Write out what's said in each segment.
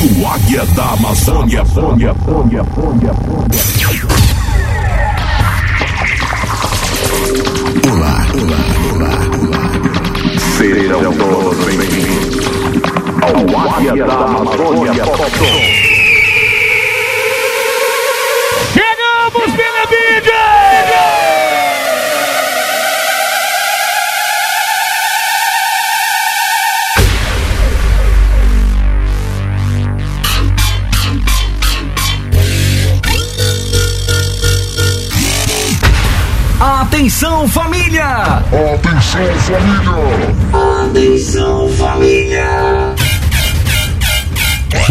do Águia da Amazônia. Fônia, fônia, fônia, fônia. Olá, olá, olá, olá. Sejam todos bem-vindos ao Águia da Amazônia. Chegamos, Atenção família! Atenção, família! Atenção família!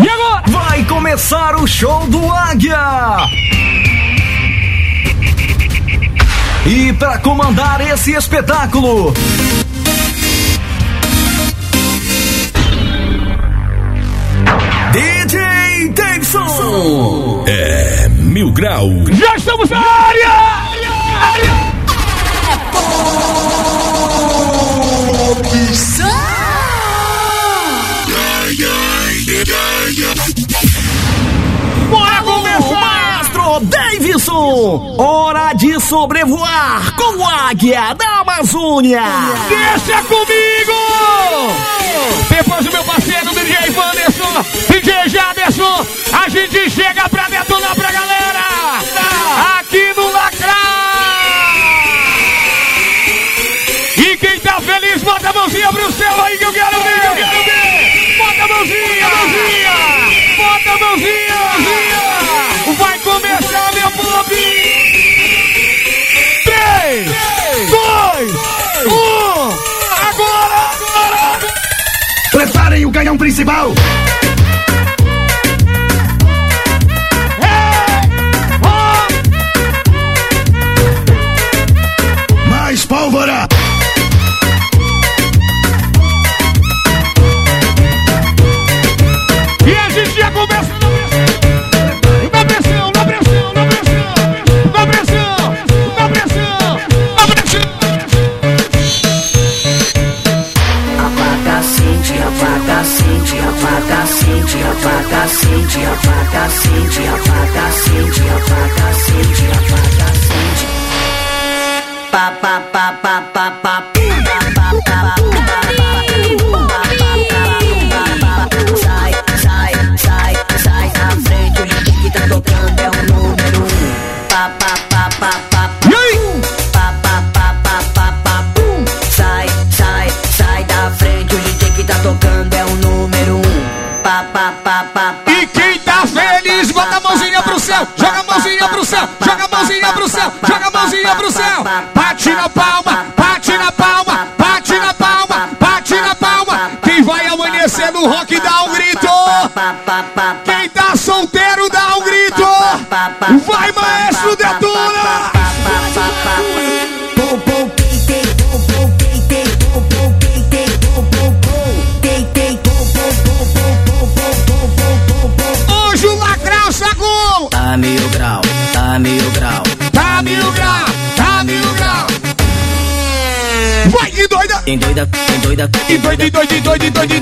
E agora? Vai começar o show do Águia! E para comandar esse espetáculo, DJ Davidson! É mil grau. Já estamos na área! Bora começar! Maestro Davidson! Hora de sobrevoar com o Águia da Amazônia! Deixa comigo! Depois do meu parceiro DJ Wanderson, DJ Jaderson, a gente chega pra detonar pra galera! Aqui no mãozinha pro céu aí que eu quero ver! Eu quero ver! Bota a mãozinha! mãozinha! Bota a mãozinha! mãozinha! Vai começar meu pop! 3, 2, 1, agora! agora! Preparem o canhão principal! Doida, e doida, e doida, e doida, e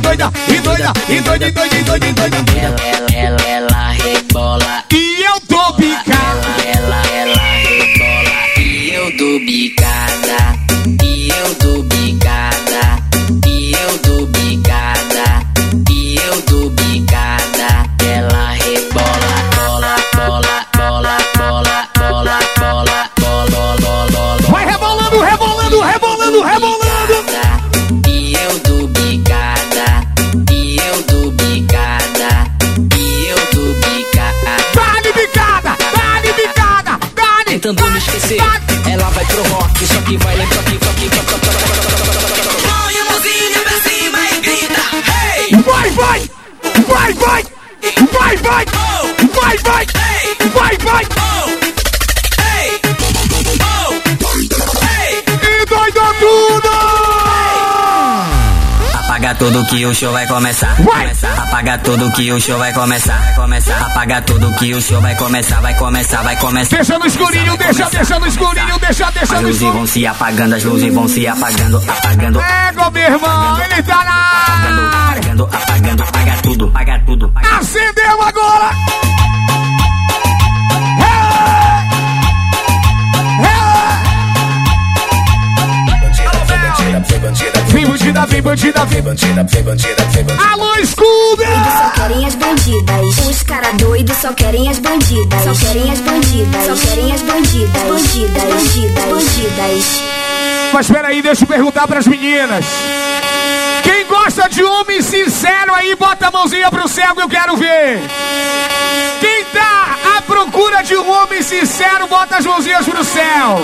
doida, e doida, e doida. Ela, ela, ela, ela rebola. E eu tô picado. Ela, ela rebola. E eu dou bicada. E eu dou bicada. E eu dou bicada. E eu dou bicada. Ela rebola, bola, bola, bola, bola, bola, bola, bola, bola, bola. Vai rebolando, rebolando, rebolando, rebolando. Apaga tudo que o show vai começar. Começar. Apaga tudo que o show vai começar. Vai começar. Apaga tudo que o show vai começar. Vai começar, vai começar. Deixa no escurinho, deixa, deixa no escurinho, deixa, deixa As no luzes escurinho. vão se apagando, as luzes vão se apagando, apagando. Égua, meu irmão, ele tá na Apagando, apagando, apagando, apaga tudo, apaga tudo. Acendeu agora! Vem bandida, vem bandida, vem Alô, Scooby! Só querem as bandidas. Os cara doidos só querem as bandidas. Só querem as bandidas. Só querem as bandidas. Bandidas, bandidas, bandidas. Mas peraí, deixa eu perguntar pras meninas. Quem gosta de homem sincero aí, bota a mãozinha pro céu que eu quero ver. Quem tá à procura de um homem sincero, bota as mãozinhas pro céu.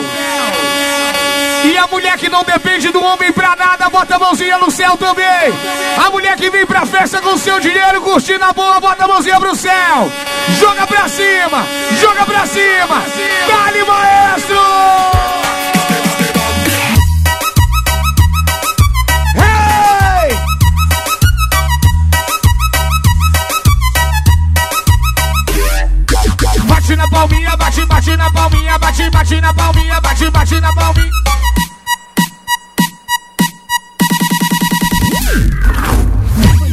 E a mulher que não depende do homem pra nada, bota a mãozinha no céu também. A mulher que vem pra festa com seu dinheiro, curtindo a boa, bota a mãozinha pro céu. Joga pra cima, joga pra cima. Dale, maestro! Bate, na palminha, bate, bate na palminha, bate, bate na palminha.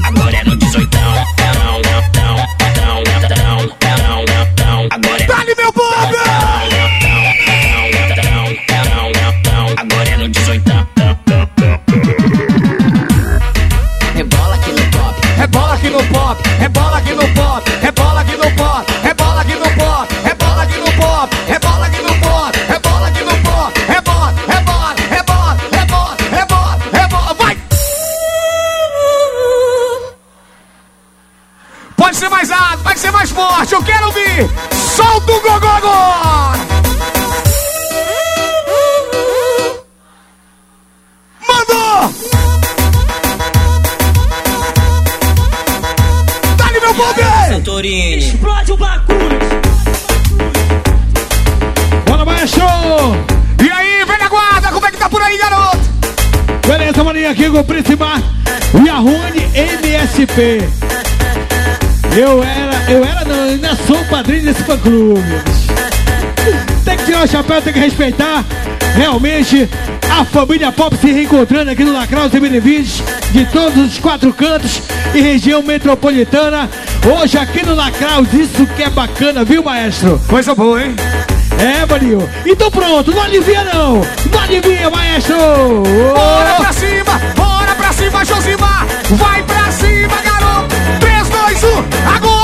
Agora é no 18. Agora fã clube. Tem que tirar o chapéu, tem que respeitar. Realmente, a família Pop se reencontrando aqui no Lacraus e Benevides, de todos os quatro cantos e região metropolitana. Hoje aqui no Lacraus, isso que é bacana, viu, maestro? Coisa boa, hein? É, maninho. Então pronto, não alivia não. Não alivia, maestro. Bora Oh! pra cima, bora pra cima, Josimar! Vai pra cima, garoto! 3, 2, 1, agora!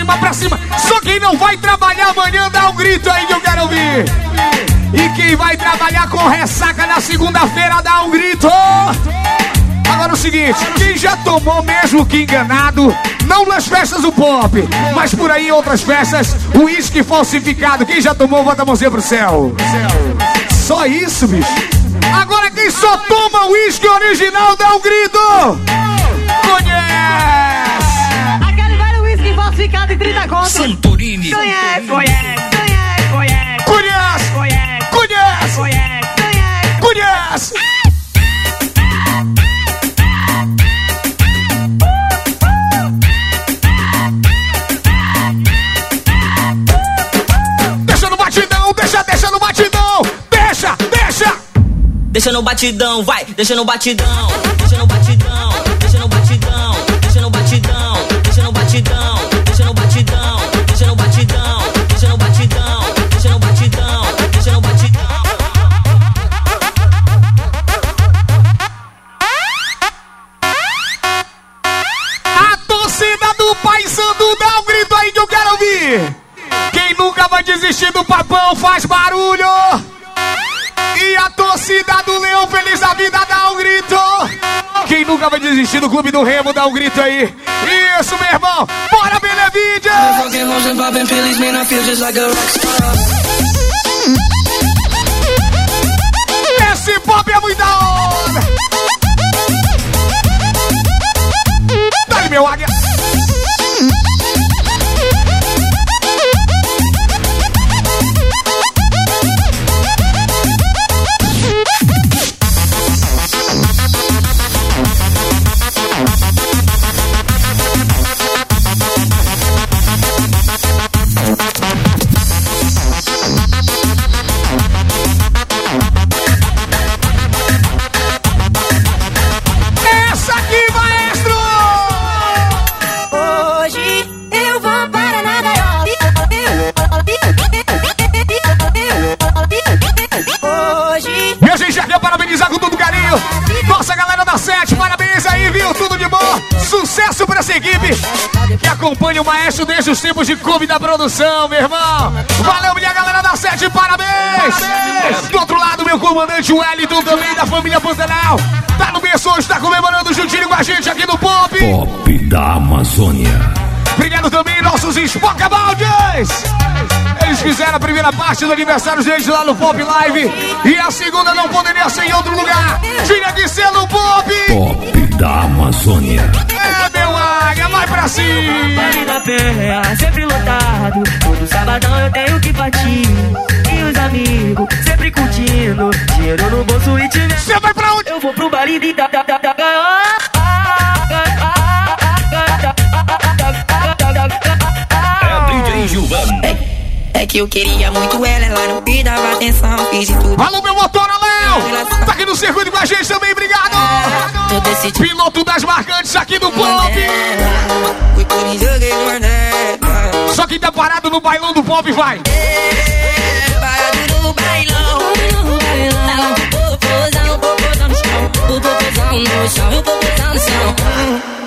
Cima, pra cima. Só quem não vai trabalhar amanhã dá um grito aí que eu quero ouvir. E quem vai trabalhar com ressaca na segunda-feira dá um grito. Agora o seguinte, quem já tomou mesmo que enganado, não nas festas do pop, mas por aí em outras festas, uísque falsificado, quem já tomou, bota a mãozinha pro céu. Só isso, bicho. Agora quem só toma uísque original dá um grito. Conhece! classificado em 30 contas. Santorini. Conhece, conhece, conhece, conhece. Conhece, conhece, conhece, conhece. conhece. deixa no batidão, vai, deixa no batidão, deixa no batidão. Japão faz barulho. E a torcida do Leão Feliz da Vida dá um grito. Quem nunca vai desistir do Clube do Remo, dá um grito aí. Isso, meu irmão. Bora, Benevides! Esse pop é muito da hora. Dá meu águia. Que acompanha o maestro desde os tempos de clube da produção, meu irmão. Valeu, minha galera da sete, parabéns. Do outro lado, meu comandante Wellington, também da família Pantanal. Tá no berço hoje, tá comemorando juntinho com a gente aqui no Pop. Pop da Amazônia. Obrigado também, nossos Spocabaldes! Eles fizeram a primeira parte do aniversário deles lá no Pop Live. E a segunda não poderia ser em outro lugar. Tinha que ser no Pop! Pop da Amazônia. É, meu águia, vai pra cima! Da Penha, sempre lotado. Todo sabadão eu tenho que partir. E os amigos, sempre curtindo. Dinheiro no bolso e te Você vai pra onde? Eu vou pro baile de da da da da que eu queria muito ela, ela não me dava atenção, fiz de tudo. Alô, meu motora, Léo! Tá aqui no circuito com a gente também, obrigado! Decidido. Piloto das marcantes aqui do Pop! Só quem tá parado no bailão do Pop vai! Parado no bailão. No bailão. Popozão, popozão no chão. O popozão no chão, o popozão no chão.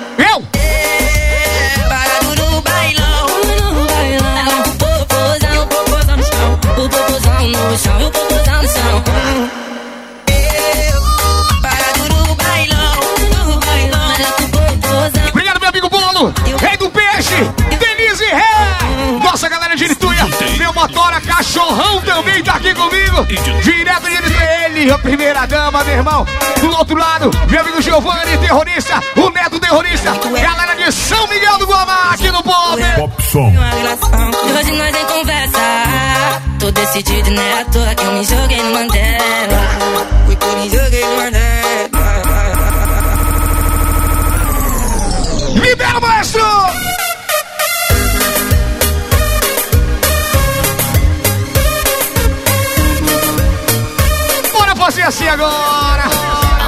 Nossa galera de Irituia! Meu motora cachorrão também tá aqui comigo! Direto de ele, a primeira dama, meu irmão! Do outro lado, meu amigo Giovanni, terrorista! O neto terrorista! Galera de São Miguel do Guamá, aqui no Pop! Relação. E hoje nós em conversa. Tô decidido, não é à toa que eu me joguei no Mandela. Fui por me joguei no Mandela. Fazer assim agora!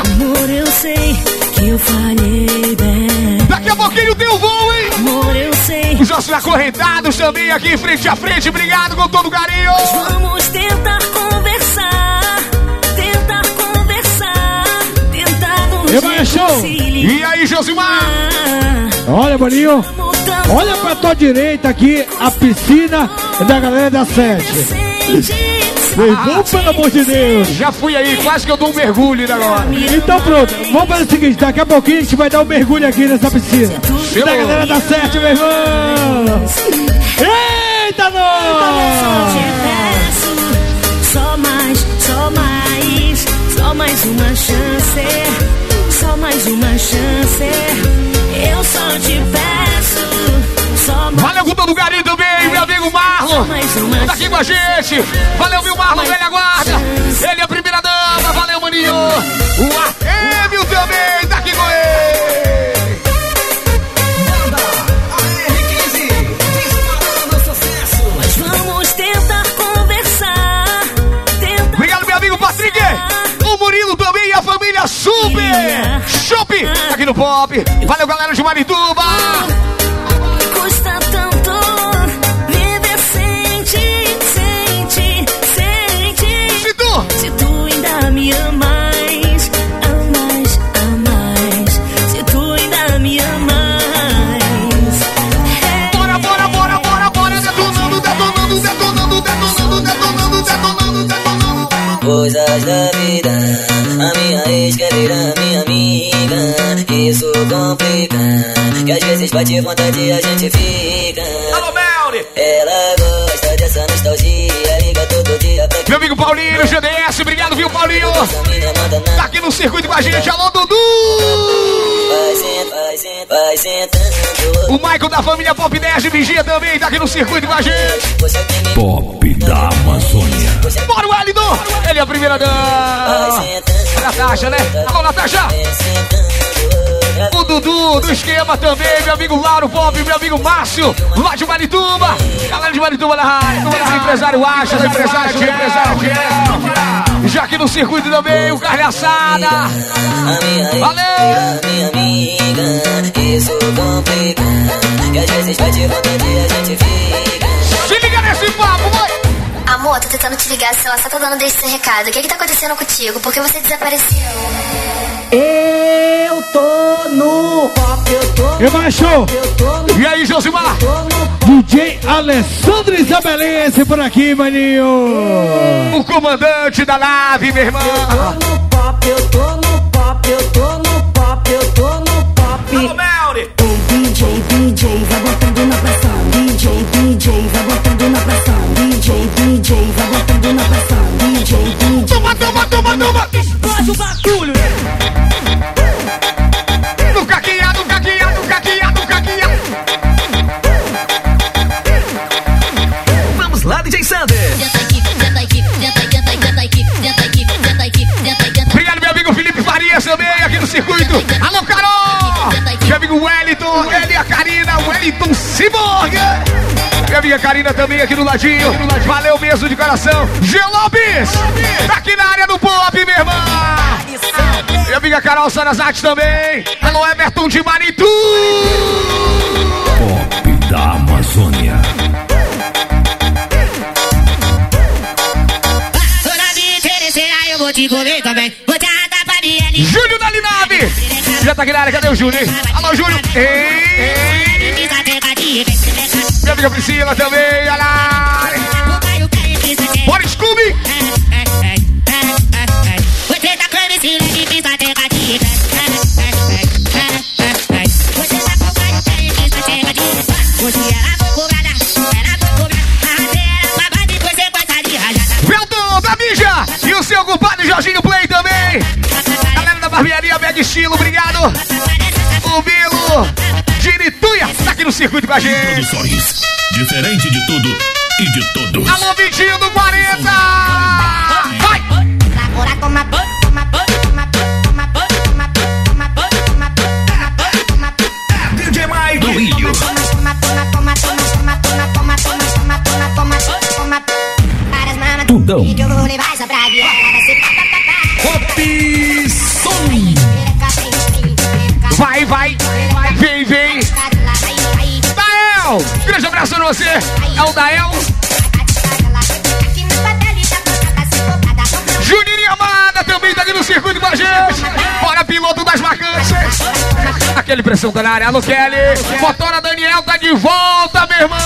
Amor, eu sei que eu falhei bem. Daqui a pouquinho tem o voo, hein? Amor, eu sei. Os nossos acorrentados também aqui frente a frente, obrigado com todo carinho! Vamos tentar conversar. Tentar conversar. Tentar nos maestro. reconciliar. E aí, Josimar? Olha, Boninho. Olha pra tua direita aqui a piscina da galera da sete. Irmão, pelo amor de Deus. Já fui aí, quase que eu dou um mergulho agora. Então pronto, vamos fazer o seguinte, daqui a pouquinho a gente vai dar um mergulho aqui nessa piscina. Chegou. Da galera da sete, meu irmão. Eita, nós! Peço só mais, só mais, só mais uma chance, só mais uma chance. Eu só te peço Valeu com todo carinho também, meu amigo Marlon. Tá aqui com a gente. Valeu, meu Marlon, velha guarda. Ele é a primeira dama. Valeu, maninho. O Artemio também tá aqui com ele. Mas vamos tentar conversar, tentar Obrigado, meu amigo Patrick. O Murilo também e a família Super. Shop. Tá aqui no Pop. Valeu, galera de Marituba. Da vida, a minha ex quer virar minha amiga. Isso complica, que às vezes bate vontade e a gente fica. Alô, Melri. Ela gosta dessa nostalgia, Meu amigo Paulinho, GDS, obrigado, viu, Paulinho? Tá aqui no circuito com a gente, alô, Dudu! O Michael da família Pop 10 de Vigia também tá aqui no circuito com a gente. Pop da Amazônia. Bora, Wellington! Ele é a primeira vai dama! sentando. Natasha, né? Alô, Natasha! O Dudu do esquema também, meu amigo Lauro Pop, meu amigo Márcio, lá de Marituba. Galera de Marituba na rádio, esse empresário Achas, empresário Gel. Já aqui no circuito também, o carne assada. Valeu! vira minha amiga. Isso complica, que às vezes bate vontade a gente fica. Se liga nesse papo, vai! Amor, tô tentando te ligar, sei lá, só tô dando desse seu recado. O que que tá acontecendo contigo? Por que você desapareceu? Eu tô no pop, eu tô E eu no E aí, Josimar? DJ Alessandro Isabelense por aqui, maninho. O comandante da nave, meu irmão. tô no pop, eu tô no pop, eu tô no pop, eu tô no pop. Melri. Toma, toma. Explode o bagulho. No caquinha, no no no. Vamos lá, DJ Sander. Obrigado, meu amigo Felipe Farias também, aqui no circuito. Alô, Carol! Meu amigo Wellington, ele e a Karina, Wellington Cyborg. Minha amiga Karina também aqui no ladinho. Valeu mesmo de coração. Gelobis, tá aqui na área do pop, meu irmão. Minha amiga Carol Sarazate também. Alô, Everton de Maritu. Pop da Amazônia. Eu vou te comer também. Vou te arrancar pra DL. Júlio da Linave. Já tá aqui na área, cadê o Júlio? Alô, Júlio. Ei, ei. Minha amiga Priscila também, olha lá. Aqui no circuito com a gente. Produções. Diferente de tudo e de todos. Alô, Vitinho do 40. Aquele pressão da área. Alô, Kelly. Motora Daniel tá de volta, meu irmão.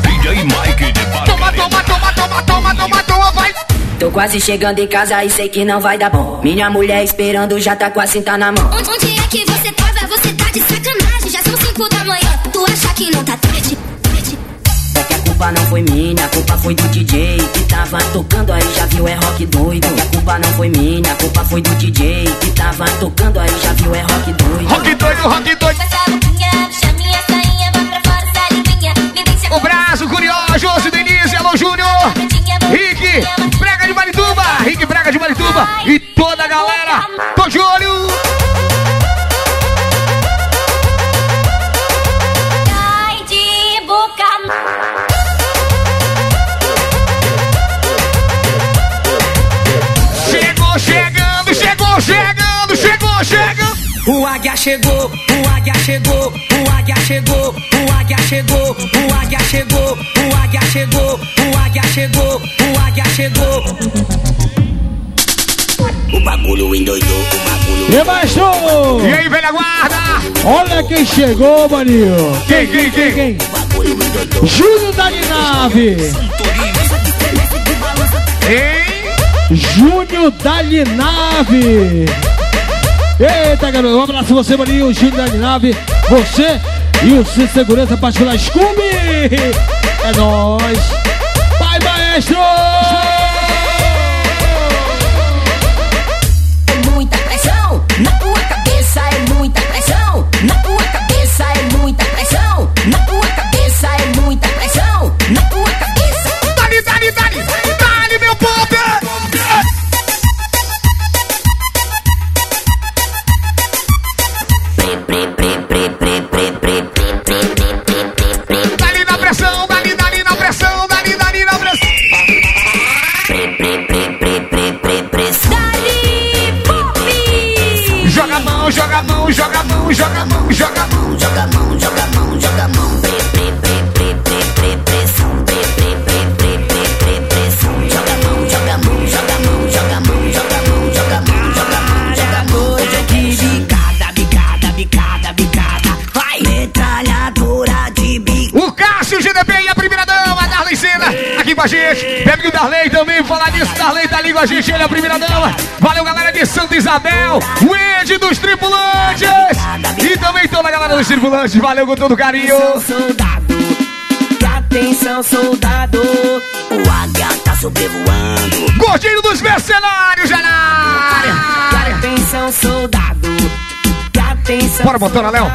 DJ Mike de Toma, toma, toma, toma, toma, toma, toma, vai. Tô quase chegando em casa e sei que não vai dar bom. Minha mulher esperando já tá com a cinta na mão. Foi minha, a culpa foi do DJ que tava tocando aí, já viu, é rock doido. A culpa não foi minha, a culpa foi do DJ que tava tocando aí, já viu, é rock doido. Rock doido, rock doido. O braço, curioso, Denise, alô, Júnior. Rick, Brega de Marituba. Rick Brega de Marituba. E toda a galera. Tô de olho. Chegou, o águia chegou, o águia chegou, o águia chegou, o águia chegou, o águia chegou, o águia chegou, o águia chegou. O bagulho endoidou, o bagulho E macho, E aí, velha guarda? olha quem chegou, maninho. Quem, quem, quem? Quem? Júnior da Linave. Hein? Júnior da Linave. Eita, garoto. Um abraço você, maninho. Júnior da Linave. Você e o seu segurança particular Scooby. É nóis. Vai, maestro. Com a gente. Meu amigo Darley também, falar nisso. Darley tá ali com a gente, ele é a primeira dama. Valeu, galera de Santa Isabel. O Ed dos tripulantes. E também toda a galera dos tripulantes. Valeu com todo carinho. soldado. Atenção, soldado. O águia tá sobrevoando. Gordinho dos mercenários, já na área. Atenção, soldado. Atenção, Bora, motora, Léo. O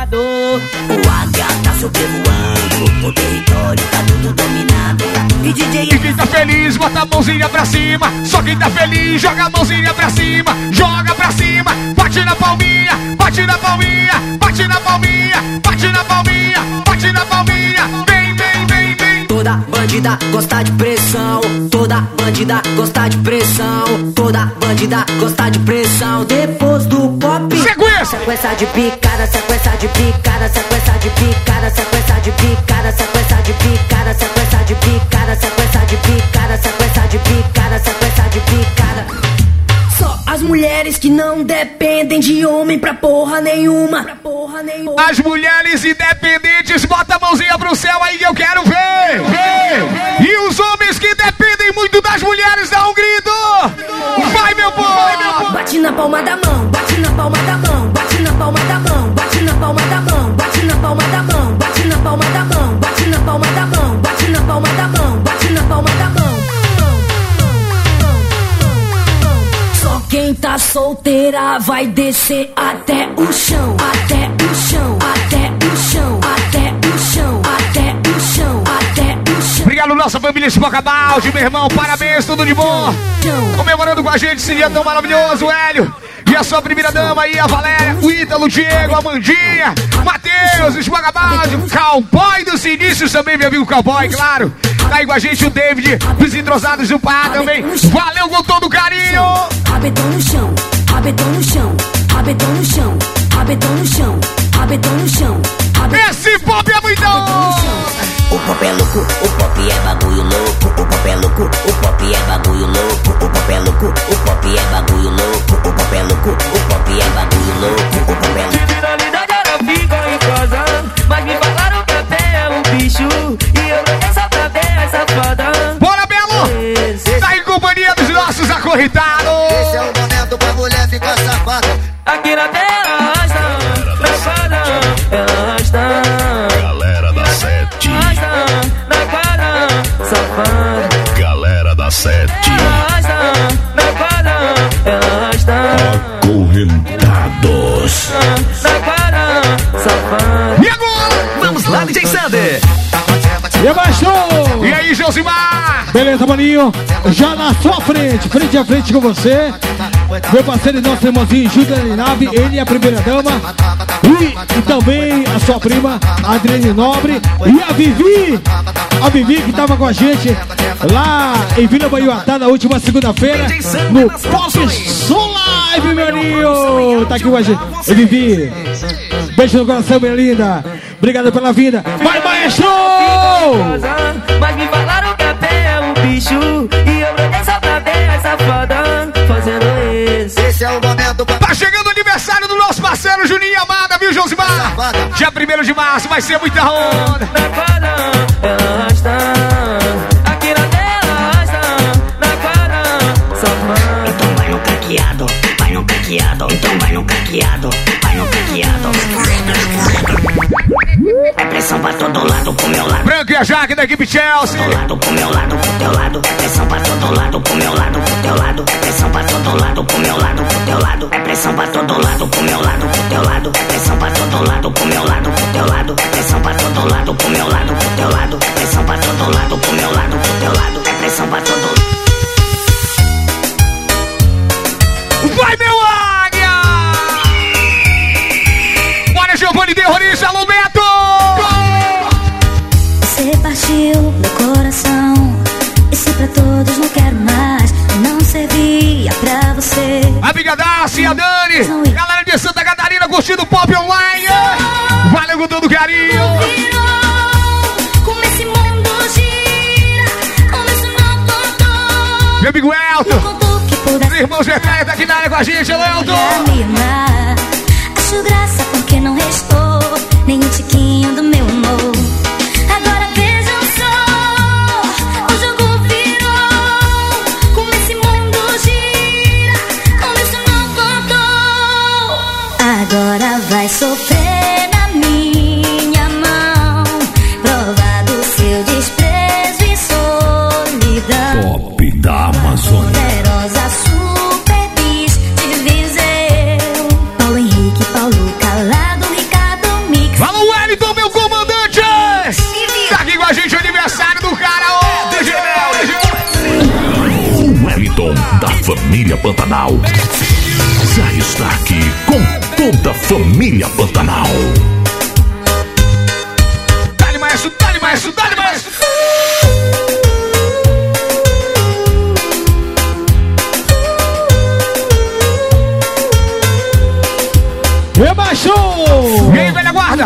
águia tá sobrevoando. O território tá tudo dominado. E DJ E quem tá feliz, bota a mãozinha pra cima. Só quem tá feliz, joga a mãozinha pra cima. Joga pra cima, bate na palminha, bate na palminha, bate na palminha, bate na palminha, bate na palminha. Vem, vem, vem, vem. Toda bandida gosta de pressão. Toda bandida gosta de pressão. Toda bandida gosta de pressão. Depois do pop. Sequência. Sequência de picada, sequência de picada, sequência de picada, picada, sequência de picada, sequência de picada, sequência de picada. Só as mulheres que não dependem de homem pra porra nenhuma. Pra porra nenhuma. As mulheres independentes, bota a mãozinha pro céu aí que eu quero ver. ver. E os homens que dependem muito das mulheres, dá um grito. Vai, meu povo. Bate na palma da mão, bate na palma da mão, bate na palma da mão, bate na palma da mão, bate na palma da mão, bate na palma da mão, bate na palma da mão, palma da mão, bate na palma da mão. Só quem tá solteira vai descer até o chão, até o chão, até o chão, até o chão, até o chão, até o chão. Obrigado, nossa família Espocabalde, meu irmão. Parabéns, tudo de bom. Comemorando com a gente esse dia tão maravilhoso, Hélio. E a sua primeira dama aí, a Valéria, o Ítalo, o Diego, a Mandinha, Matheus, Espocabalde, Cowboy dos Inícios também, meu amigo Cowboy, claro. Tá aí com a gente o David, dos Entrosados do Pá também. Valeu com todo carinho. Rabetão no chão, rabetão no chão, rabetão no chão, rabetão no chão, rabetão no chão, Esse pop é muito O pop é louco, o pop é bagulho louco. O pop é louco, o pop é bagulho louco. O pop é louco, o pop é bagulho louco. O pop é louco, o pop é bagulho louco. O pop é louco. Finalidade era ficar em casa Mas me falaram que até é um bicho E eu não só pra ver essa safada Bora, Belo! Tá em companhia dos nossos acorrentados. Esse é o momento pra mulher ficar safada. Aqui na terra sete, Na quadra, ela arrasta acorrentados. Na quadra, safada E agora? Vamos lá, DJ Sander. E abaixou! E aí, Josimar? Beleza, maninho? Já na sua frente, frente a frente com você. Meu parceiro e nosso irmãozinho Júlio Nave, ele é a primeira dama. E, e também a sua prima, Adriane Nobre. E a Vivi, a Vivi que tava com a gente lá em Vila Baiuatá na última segunda-feira. No Pop Som Live, meu aninho! Tá aqui com a gente. E Vivi, beijo no coração, minha linda. Obrigado pela vinda. Vai, maestro! Mas me falaram que até é um bicho E eu brotei só pra ver essa safada Fazendo isso Esse é o momento pra Tá chegando o aniversário do nosso parceiro Juninho Amada, viu, Josimar? Dia 1 de março, vai ser muita onda. Aqui na arrasta Na Então vai no caqueado, vai no caqueado. Então vai no caqueado, vai no caqueado. É pressão pra todo lado pro meu lado. Branco e a Jaque da equipe Chelsea. Pro lado, pro meu lado, pro teu lado. É pressão pra todo lado, pro meu lado, pro teu lado. É pressão pra todo lado, pro meu lado, pro teu lado. É pressão pra todo lado, pro meu lado, pro teu lado. É pressão pra todo lado, pro meu lado, pro teu lado. É pressão pra todo lado, pro meu lado, pro teu lado. É pressão pra todo lado, pro meu lado, pro teu lado. É pressão pra todo lado. Vai, meu águia! Bora, Giovanni Terrorista, alô, Darcy e a Dani, galera de Santa Catarina curtindo pop online. Valeu com todo carinho. Meu amigo Elton, meu irmão Gertrude tá aqui na área com a gente, Elton. Acho graça porque não restou nem um tiquinho do meu amor. Vai sofrer na minha mão. Provar do seu desprezo e solidão. Top da Amazônia. Poderosa super bis de Viseu. Paulo Henrique, Paulo Calado, Ricardo Mix. Fala, Wellington, meu comandante! Tá aqui com a gente o aniversário do cara, ô! DJ Mel, O Wellington da família Pantanal. Já está aqui com toda a família Pantanal. Dá-lhe maestro, dá-lhe maestro, dá-lhe maestro! Rebaixou! E aí, velha guarda?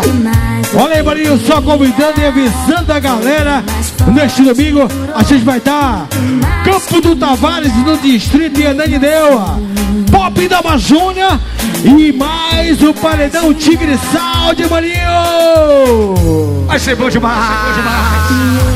Olha aí, Marinho, só convidando e avisando a galera. Neste domingo, a gente vai estar Campo do Tavares, no Distrito Ananindeua. Pop da Amazônia e mais o Paredão Tigre Sal de Marinho. Vai ser bom demais, bom demais.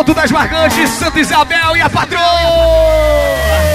Piloto das marcantes, Santa Isabel e a patroa!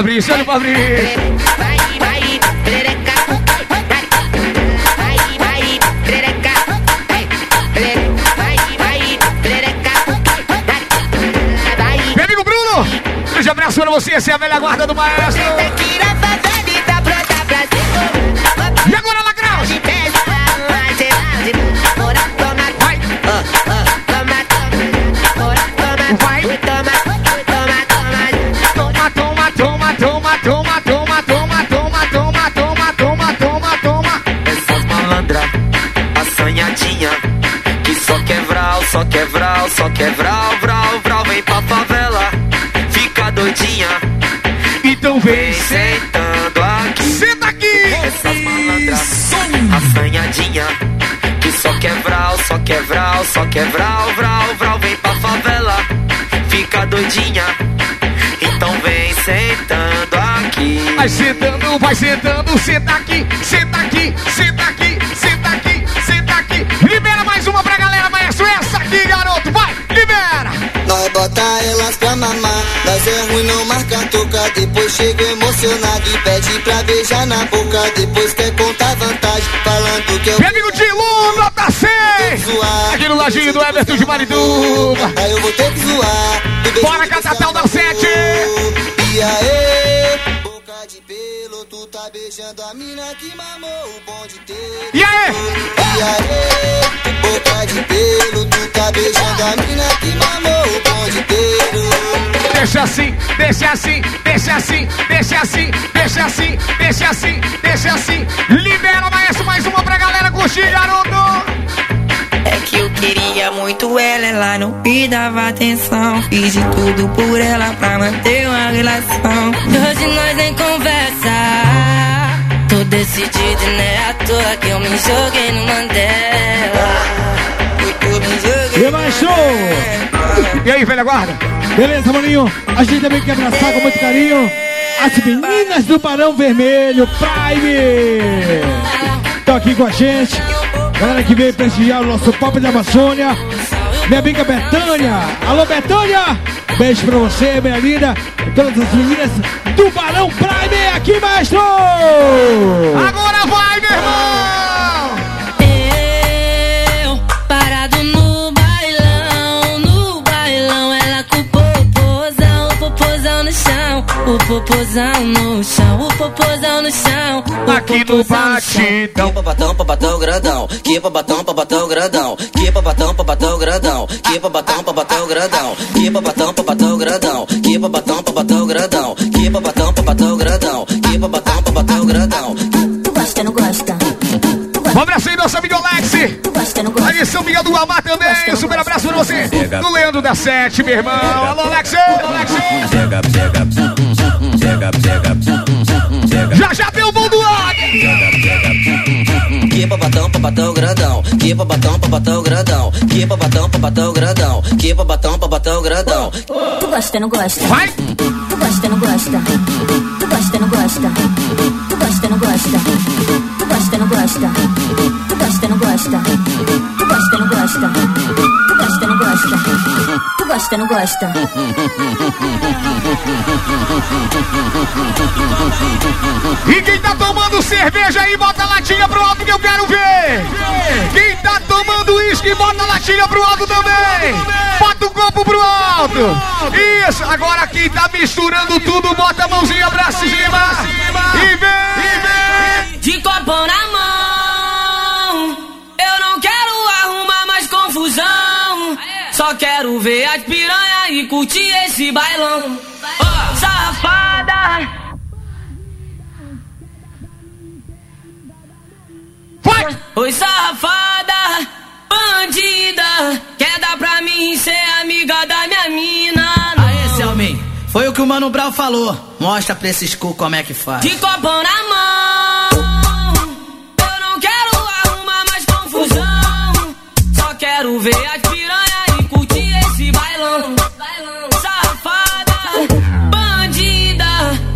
Fabrício, olha o Fabrício. Vai, vai, perereca. Vai, amigo Bruno, grande abraço pra você, essa é a velha guarda do maestro. Vai sentando, vai sentando, senta aqui, senta aqui, senta aqui, senta aqui, senta aqui. Libera mais uma pra galera, maestro. Essa aqui, garoto, vai, libera. Nós bota elas pra mamar. Nós é ruim, não marca toca. Depois chega emocionado e pede pra beijar na boca. Depois quer contar vantagem, falando que eu Meu amigo Dilu, nota 6. zoar. Aqui no ladinho do Everton de Marituba. Aí eu vou ter que zoar. Bora, Catatal da você Sete. amou. E aí, a mina que mamou o bonde. E aí? E aí, boca de pelo, tu tá beijando a mina que mamou o bonde inteiro. Deixa assim, deixa assim, deixa assim, deixa assim, deixa assim, deixa assim, deixa assim. Libera, maestro, mais uma pra galera curtir, garoto. É que eu queria muito ela, ela não me dava atenção. Fiz de tudo por ela pra manter uma relação. Hoje nós nem conversa. Decidido e não é à toa que eu me joguei no Mandela. E mais show! E aí, velha guarda? Beleza, maninho? A gente também quer abraçar com muito carinho as meninas do Barão Vermelho Prime! Estão aqui com a gente. Galera que veio prestigiar o nosso Papo de Amazônia. Minha amiga Betânia. Alô, Betânia. Beijo pra você, minha linda. Todas as meninas do Barão Prime aqui, maestro. Agora vai, meu irmão! o popozão no chão, o popozão no chão, o aqui no batidão. Que batão, pabatão, pabatão grandão, que pabatão, pabatão grandão, que pabatão, pabatão grandão, que pabatão, pabatão grandão, que pabatão, pabatão grandão, que pabatão, pabatão grandão, que pabatão, pabatão grandão, que pabatão, pabatão grandão. Tu gosta, não gosta? Um assim, abraço aí, nosso amigo Alex. Ali São Miguel do Guamá também. Gosta, Super abraço pra você. Do Leandro da Sete, meu irmão. Alô, Alex. Alô, Alex pega, pega, pega. Já já tem o voo do águia. Que babatão, babatão grandão. Que babatão, babatão grandão. Que babatão, babatão grandão. Que babatão, babatão grandão. Tu gosta, não gosta? Vai. Tu gosta, não gosta? Tu gosta, não gosta? Gosta, não gosta? Tu gosta, não gosta? Tu gosta, não gosta? Tu gosta, não gosta? Tu gosta, não gosta? Tu gosta, não gosta? E quem tá tomando cerveja aí, bota a latinha pro alto que eu quero ver. Quem tá tomando uísque, bota a latinha pro alto também. Bota o copo pro alto. Isso, agora quem tá misturando tudo, bota a mãozinha pra cima. E vem, e vem. De copão na mão, eu não quero arrumar mais confusão. Só quero ver as piranha e curtir esse bailão. Ó, safada, Vai. oi safada, bandida. Quer dar pra mim ser amiga da minha mina? Foi o que o Mano Brau falou. Mostra pra esses cu como é que faz. De copão na mão, eu não quero arrumar mais confusão. Só quero ver as piranha e curtir esse bailão. Safada, bandida,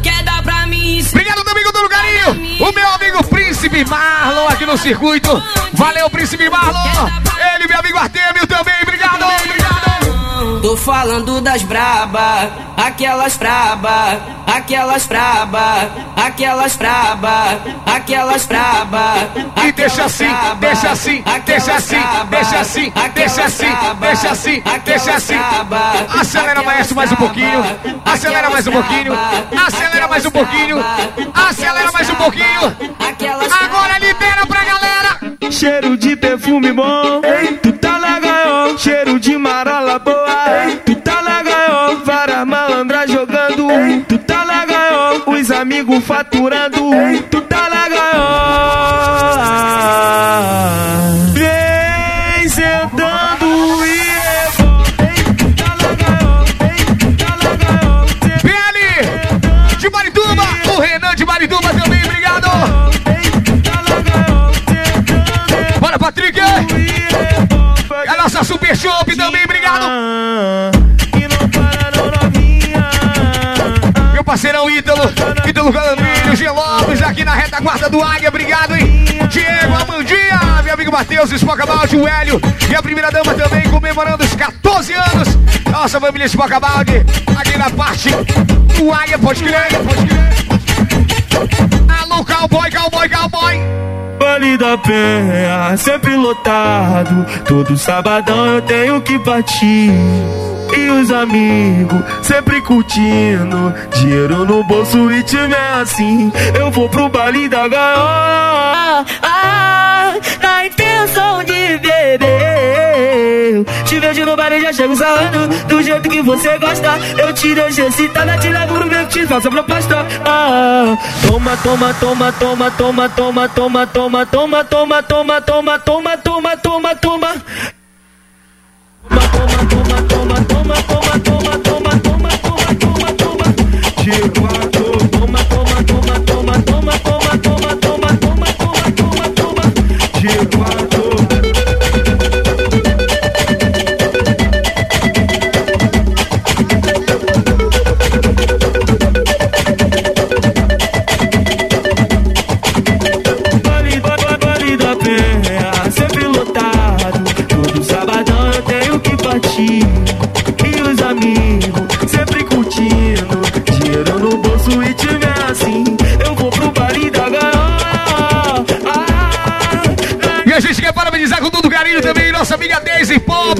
quer dar pra mim Obrigado, amigo do Lugarinho. O meu amigo Príncipe Marlon aqui no circuito. Valeu, Príncipe Marlon. Ele, meu amigo Artemio também. Obrigado, obrigado. Tô falando das braba, aquelas braba, aquelas braba, aquelas braba, aquelas braba. E deixa assim, deixa assim, deixa assim, deixa assim, deixa assim, deixa assim, deixa assim. Acelera maestro mais um pouquinho. Acelera mais um pouquinho. Acelera mais um pouquinho. Acelera mais um pouquinho. Agora libera pra galera. Cheiro de perfume bom, tu tá Cheiro de marola boa, tu tá na gaiola. Várias malandras jogando, tu tá na gaiola. Os amigos faturando, tu tá na gaiola. Ítalo, Ítalo Galandrinho, G. Lopes, aqui na retaguarda do Águia, obrigado, hein? Diego, Amandinha, meu amigo Matheus, Espocabaldi, o Hélio e a primeira dama também comemorando os 14 anos. Nossa família Espocabaldi, aqui na parte do Águia, pode crer, pode crer. Cowboy, cowboy, cowboy. Vale da Penha, sempre lotado. Todo sabadão eu tenho que partir. E os amigos sempre curtindo. Dinheiro no bolso e é assim. Eu vou pro baile da gaiola. Ah, na intenção de beber. Te vejo no baile, já chego sarrando. Do jeito que você gosta. Eu te deixo excitada, te levo no meu te faço proposta. Ah, toma, toma, toma, toma, toma, toma, toma, toma, toma, toma, toma, toma, toma, toma, toma, toma. Vale, vale, vale da Penha, sempre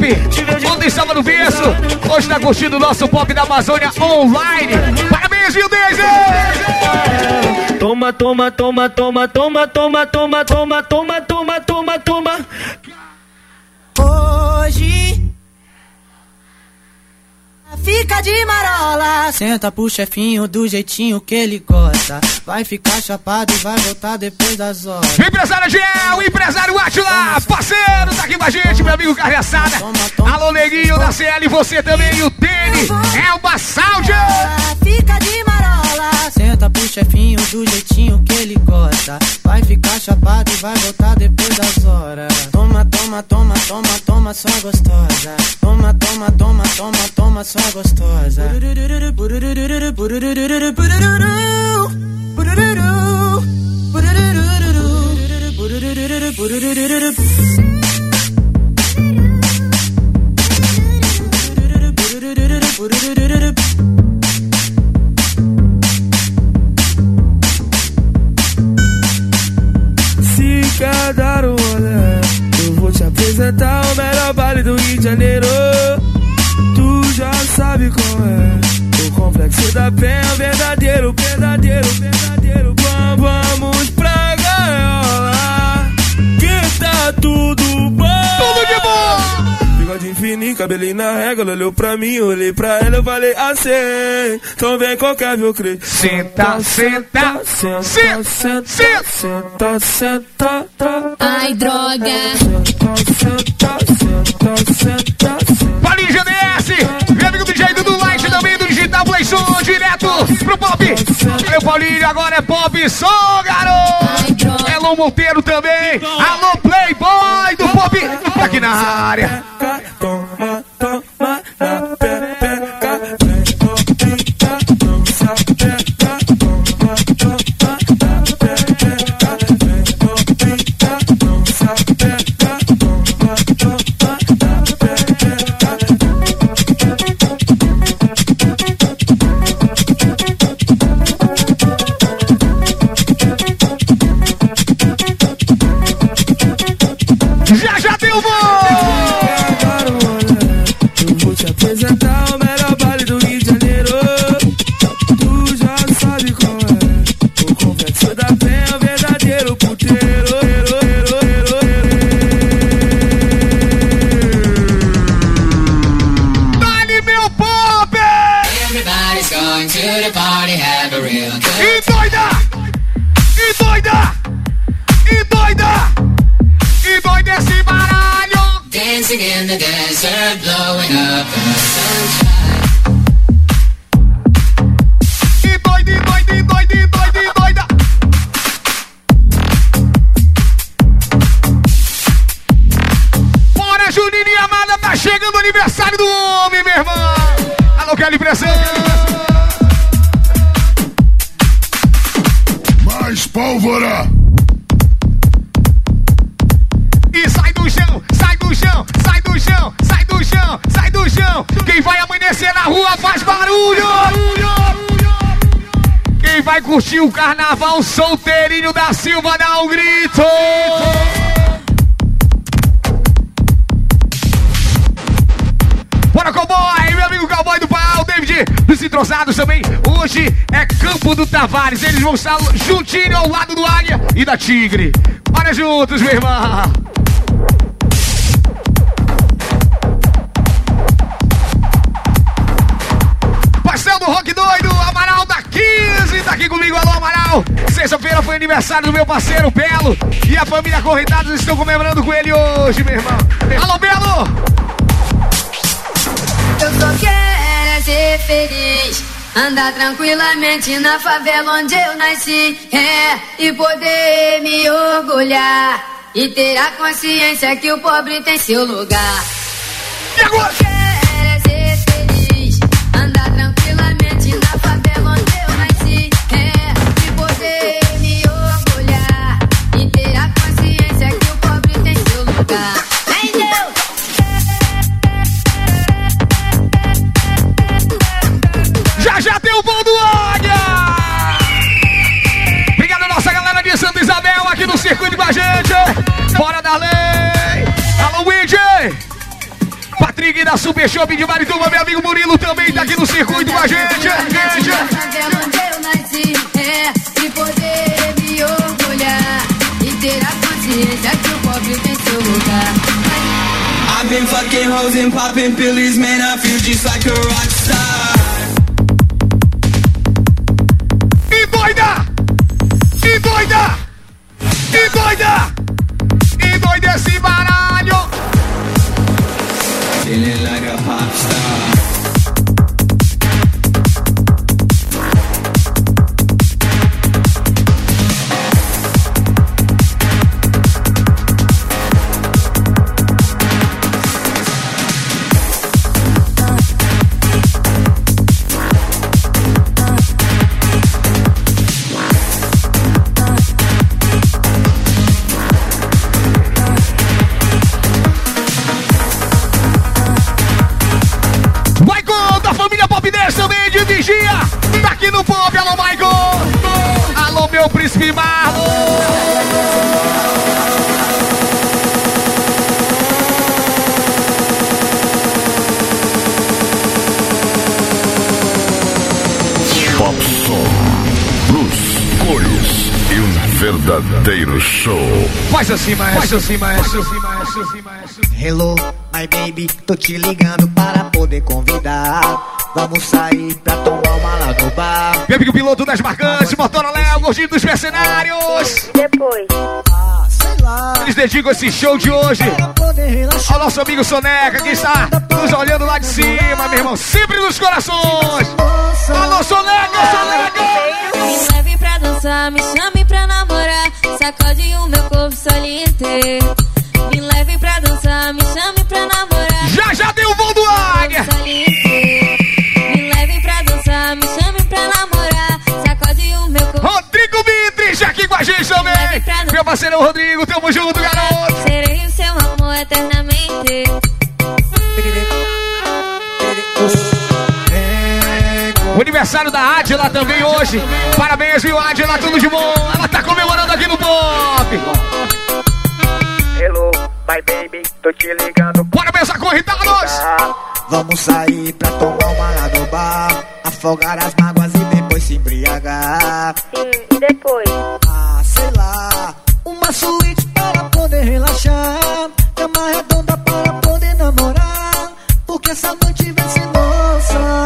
Pop. Ontem estava no berço, hoje tá curtindo o nosso pop da Amazônia online. Parabéns, viu, Daisy? Toma, toma, toma, toma, toma, toma, toma, toma, toma, toma, toma, toma. Hoje Fica de marola, senta pro chefinho do jeitinho que ele gosta. Vai ficar chapado e vai voltar depois das horas. Empresário Gel, empresário Atila, parceiro, tá aqui com a gente, meu amigo Carreçada. Alô, neguinho da CL, você também, o Tênis, é o Bassaldi. Fica de marola, senta pro chefinho do jeitinho que ele gosta. Vai ficar chapado e vai voltar depois das horas. Toma, toma, toma, toma, toma, só gostosa. Toma, toma, toma, toma, toma, só gostosa. Quer dar um olé, eu vou te apresentar o melhor baile do Rio de Janeiro. Tu já sabe qual é. O complexo da penha, o verdadeiro, verdadeiro, verdadeiro. Vamos pra gaiola, que tá tudo bom maquiagem cabelinho na régua, olhou pra mim, olhei pra ela, eu falei assim, então vem qualquer meu crê. Senta, senta, senta, senta, senta, senta, senta. Ai, droga. Senta, senta, senta, senta, senta. GDS, meu amigo DJ do Lai. Som, direto pro Pop. Valeu, Paulinho, agora é Pop Som, garoto. Elon Monteiro também. Alô, Playboy do Pop, tá aqui na área. Toma, toma, na Estar juntinho ao lado do Águia e da Tigre. Bora juntos, meu irmão. Pastel do Rock Doido, Amaral da 15, tá aqui comigo, alô Amaral. Sexta-feira foi aniversário do meu parceiro Belo e a família Correntados estão comemorando com ele hoje, meu irmão. Alô, Belo! Andar tranquilamente na favela onde eu nasci. É, e poder me orgulhar. E ter a consciência que o pobre tem seu lugar. E agora? Circuito com a gente. Bora da lei! Rodrigues da Super Shop de Marituba, meu amigo Murilo também tá aqui no circuito com a gente. gente. Favela onde eu nasci, de poder me orgulhar e ter a consciência que o pobre tem seu lugar. I've been fucking hoes and popping man. I feel just like a rock star. E doida! E doida! E doida! E doida esse baralho! Feeling like a pop star. Marlon! Pop Som. Luz, cores e um verdadeiro show. Faz assim, maestro. Faz assim, maestro. Assim, maestro. Assim. Hello, my baby, tô te ligando para poder convidar. Vamos sair pra tomar uma lá no bar. Meu amigo piloto das marcantes, Motora Léo, gordinho dos mercenários. Depois. Ah, sei lá. Eles dedicam esse show de hoje ao nosso amigo Soneca, que está nos olhando lá de cima, meu irmão, sempre nos corações. Alô, Soneca, Soneca! Me leve pra dançar, me chame pra namorar. Sacode o meu corpo soliente. Me leve pra dançar, me chame pra namorar. Já já deu o voo do águia! Com a gente também. Meu parceiro Rodrigo, tamo junto, garoto. Serei o seu amor eternamente. O aniversário da Adila também hoje. Parabéns, viu, Adila? Tudo de bom. Ela tá comemorando aqui no Pop. Hello, my baby, tô te ligando. Bora pensar corridados! Vamos sair pra tomar uma lá no bar. Afogar as mágoas e depois se embriagar. Sim, depois. Relaxar. Cama redonda para poder namorar. Porque.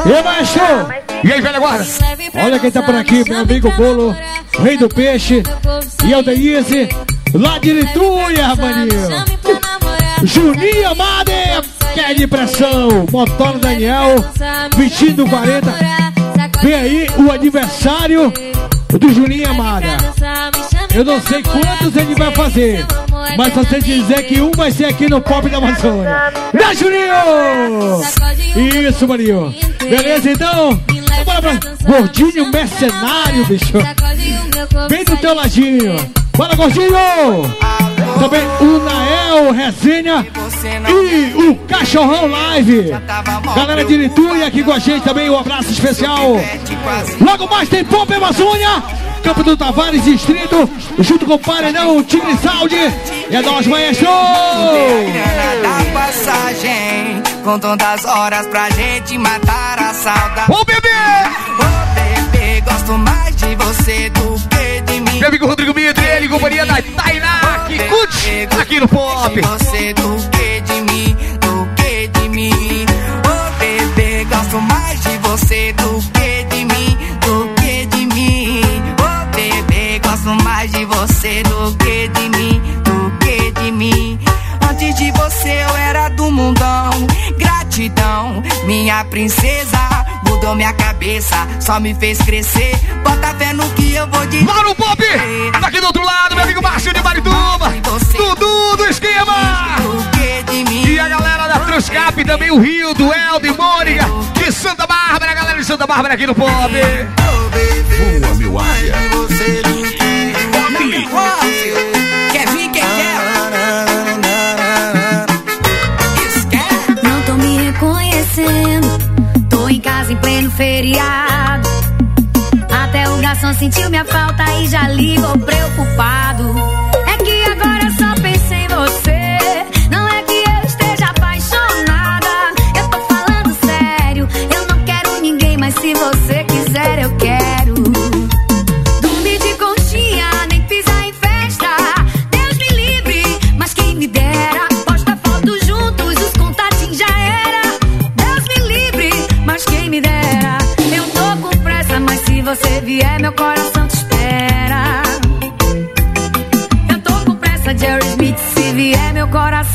E aí, maestro? E aí, velha guarda? Olha quem tá por aqui, meu amigo Bolo, Rei do Peixe e o Denise, lá de Lituia, maninho. Juninho Amade, que é de pressão, Motor Daniel, Vitinho do 40. Vem aí o aniversário do Juninho Amada. Eu não sei quantos ele vai fazer, mas só sei dizer que um vai ser aqui no Pop da Amazônia. Né, Juninho? Isso, maninho. Beleza, então? Bora pra... Gordinho mercenário, bicho. Vem do teu ladinho. Bora, gordinho! Também o Nael Resenha e o Cachorrão Live. Galera de Lituia aqui com a gente também, um abraço especial. Logo mais tem Pop Amazônia, Campo do Tavares Distrito, junto com o Paredão Tigre Saúde. E é nós, maestro! Da passagem, contando as horas pra gente matar a saudade. Ô, bebê! Ô, bebê, gosto mais de você do que de mim. Meu amigo Rodrigo Mitre, ele, companhia da Tainá, que curte aqui no Pop. Você do que de mim, do que de mim. Ô, bebê, gosto mais de você do que você do que de mim, do que de mim. Antes de você eu era do mundão, gratidão, minha princesa. Mudou minha cabeça, só me fez crescer. Bota fé no que eu vou dizer. No Pop! Tá aqui do outro lado, meu amigo Márcio de Marituba. Dudu do esquema. E a galera da Transcap, também o Rio, do Eldo e Mônica. De Santa Bárbara, a galera de Santa Bárbara aqui no Pop. Voa, meu Quer vir quem quer? Não tô me reconhecendo. Tô em casa em pleno feriado. Até o garçom sentiu minha falta e já ligou preocupado.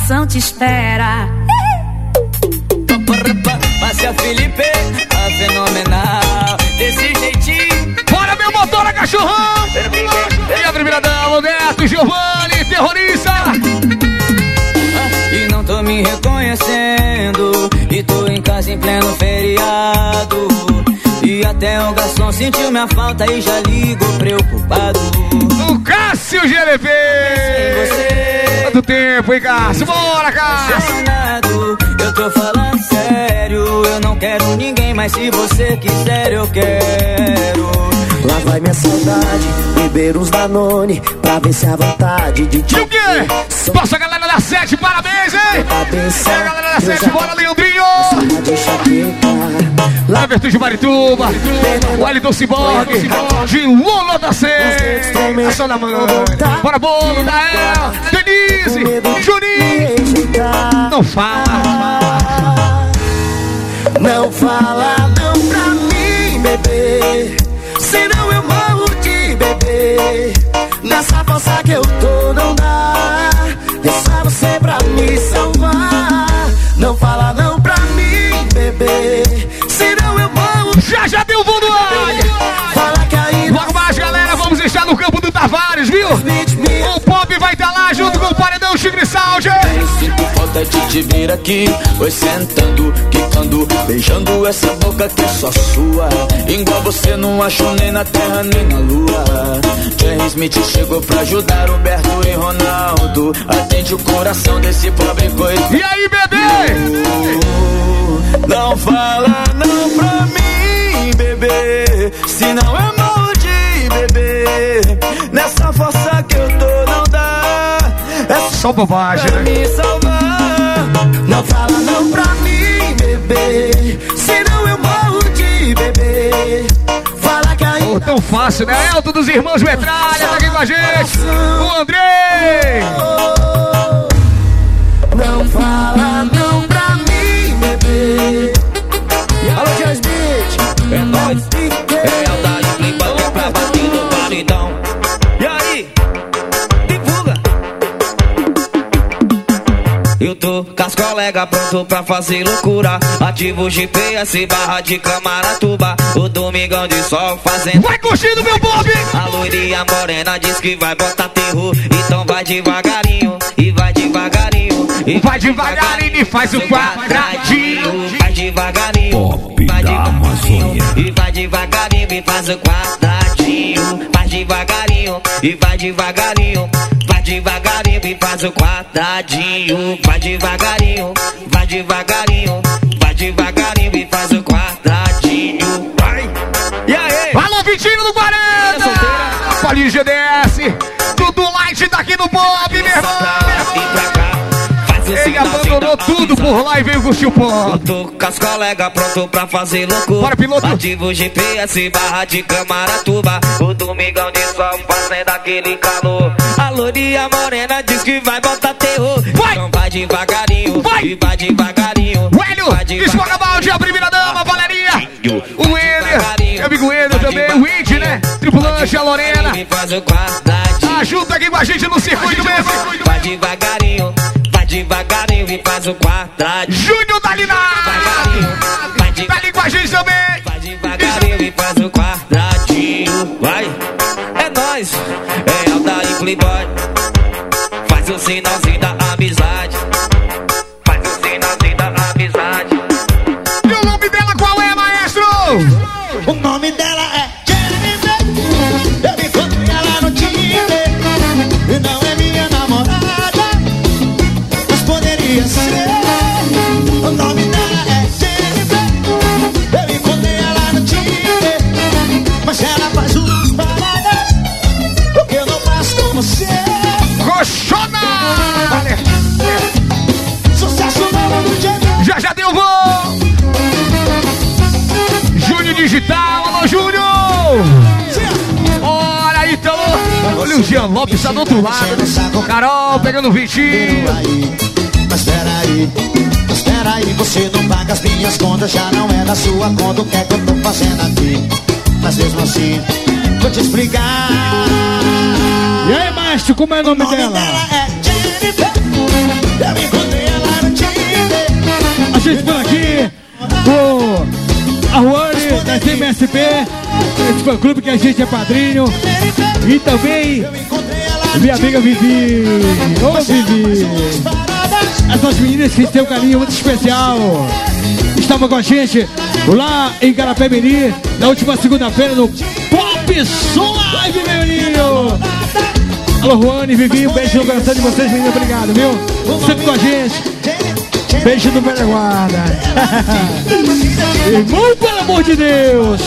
Coração te espera. Márcia Felipe, a fenomenal. Desse jeitinho. Bora, meu motor, cachorrão! E a primeira dama, o Neto, Giovanni, terrorista! Até o garçom sentiu minha falta e já ligou preocupado. O Cássio GLP! Quanto tempo, hein, Cássio? Bora, Cássio! Eu tô falando sério. Eu não quero ninguém, mas se você quiser, eu quero. Lá vai minha saudade, beber uns Danone Pra ver se a vontade de te E o quê? Nossa galera da sete, parabéns, hein? Cabeça, E a galera da sete, já- bora, Leandrinho! de Lá, Virtude Marituba, o Wellington Ciborgue, de Lula da Sete, ação da mãe, bora, bolo, Dael, Denise, Juninho, não fala, Não fala não pra mim, bebê. Senão eu morro de bebê. Nessa força que eu tô não dá. É só você pra me salvar. Não fala não pra mim, bebê. Senão eu morro já já deu voo no ar! Fala que ainda Logo mais, galera, vamos estar no campo do Tavares, viu? Junto com o Paredão Chigre Sound. Sinto falta de te ver aqui, foi sentando, quicando, beijando essa boca que é só sua. Igual você não acho nem na terra nem na lua. Jerry Smith chegou pra ajudar Humberto e Ronaldo. Atende o coração desse pobre coitado. E aí, bebê? Não fala não pra mim, bebê. Senão eu morro de bebê. Nessa força que eu tô, não. É só bobagem, pra né? me salvar. Não fala não pra mim, bebê Senão eu morro de bebê Fala que ainda Pô, tão fácil, né? Elton dos Irmãos Metralha, tá aqui com a gente. O Andrei. Não fala não colegas pronto pra fazer loucura. Ativo GPS, barra de Camaratuba. O domingão de sol fazendo. Vai curtindo, meu Bob! A loirinha morena diz que vai botar terror. Então vai devagarinho, e vai devagarinho. E Vai devagarinho e faz o quadradinho. Vai devagarinho, vai devagarinho. E vai devagarinho e faz o quadradinho. Devagarinho e vai devagarinho. Vai devagarinho e faz o quadradinho. Vai devagarinho, vai devagarinho. Vai devagarinho e faz o quadradinho. Vai! E aí? Alô, Vitinho do 40! Paulinho GDS, Dudu Light tá aqui no Bob, meu irmão! Ele abandonou tudo por lá e veio curtir o pó. Tô com as colegas pronto pra fazer loucura. Bora, piloto. Ativo o GPS, barra de Camaratuba. O domingão de sol fazendo aquele calor. A lourinha morena diz que vai botar terror. Vai. Então vai devagarinho, Vai. e vai devagarinho. Hélio, esmaga balde, a primeira dama, Valeria. O Wender, meu amigo Wender também, o Indy, né? Tripulante, a Lorena. Faz o quadradinho. Tá junto aqui com a gente no circuito mesmo. Vai devagarinho, vai devagarinho e faz o quadradinho. Júnior da Lina. Vai de- Tá ali com a gente também. Vai devagarinho e faz o quadradinho. Vai, é nóis, é Alda e Playboy. Jean Lopes tá do outro lado. Carol pegando o Vitinho. Mas peraí, mas peraí, você não paga as minhas contas, já não é da sua conta, o que é que eu tô fazendo aqui? Mas mesmo assim, vou te explicar. E aí, maestro, como é o nome, dela? é Jennifer, eu encontrei gente por aqui. O a Ruane da CMSP, esse fã clube que a gente é padrinho. E também minha amiga Vivi. Ô Vivi. Essas meninas que têm um carinho muito especial. Estavam com a gente lá em Carapé Mirim, na última segunda-feira no Pop Som Live, meu menino. Alô, Ruane, Vivi, um beijo no coração de vocês, menino. Obrigado, viu? Sempre com a gente. Beijo do velho guarda. Irmão, pelo amor de Deus.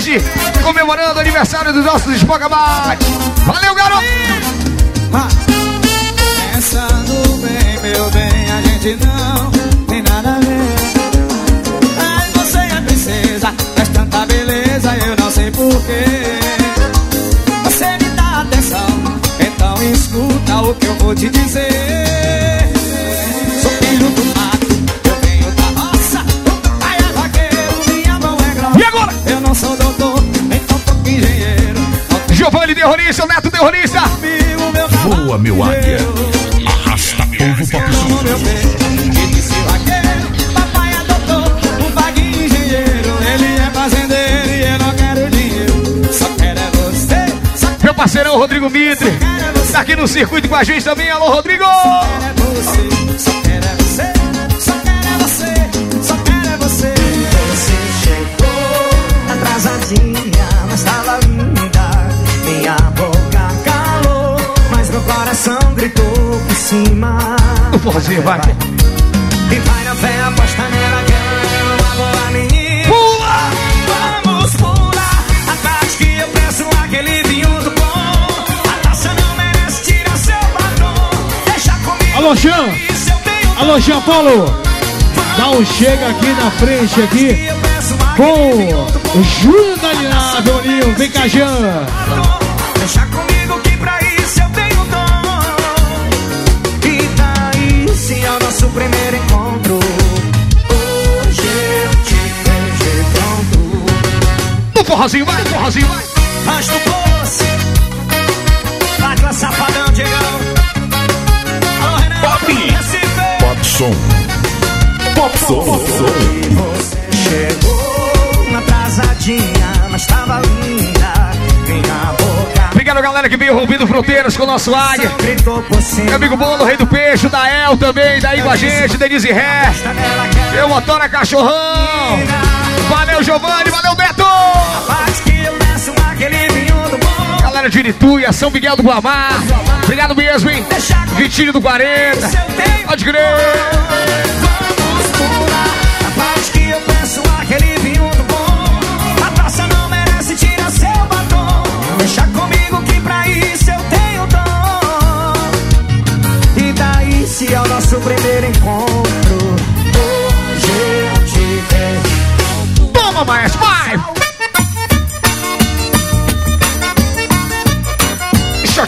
Hoje, comemorando o aniversário dos nossos Espocabate. Valeu, garoto! Pensando bem, meu bem, a gente não tem nada a ver. No circuito com a gente também. Alô, Rodrigo! quero é você Só quero é você, só quero é você Só quero é você Você chegou atrasadinha Mas tava linda Minha boca calou Mas meu coração gritou por cima O forrozinho, vai. E Alô, Jean. Alô, Jean Paulo. Dá um chega aqui na frente aqui com o Júlio Daniel, meu menino. Vem cá, Jean. Deixa comigo que pra isso eu tenho dom. E daí se é o nosso primeiro encontro. Hoje eu te vejo pronto. No forrozinho, vai, no forrozinho, vai. Mas tu som. Você chegou atrasadinha Mas tava linda Obrigado, galera que veio rompendo fronteiras com o nosso águia. Meu amigo Bolo, Rei do Peixe, da El também, daí com a gente, Denise Ré. Meu motora cachorrão. Valeu, Giovanni, valeu, Beto. Eu Galera de Irituia, São Miguel do Guamar. Obrigado mesmo, hein? Vitinho do 40. Pode crer.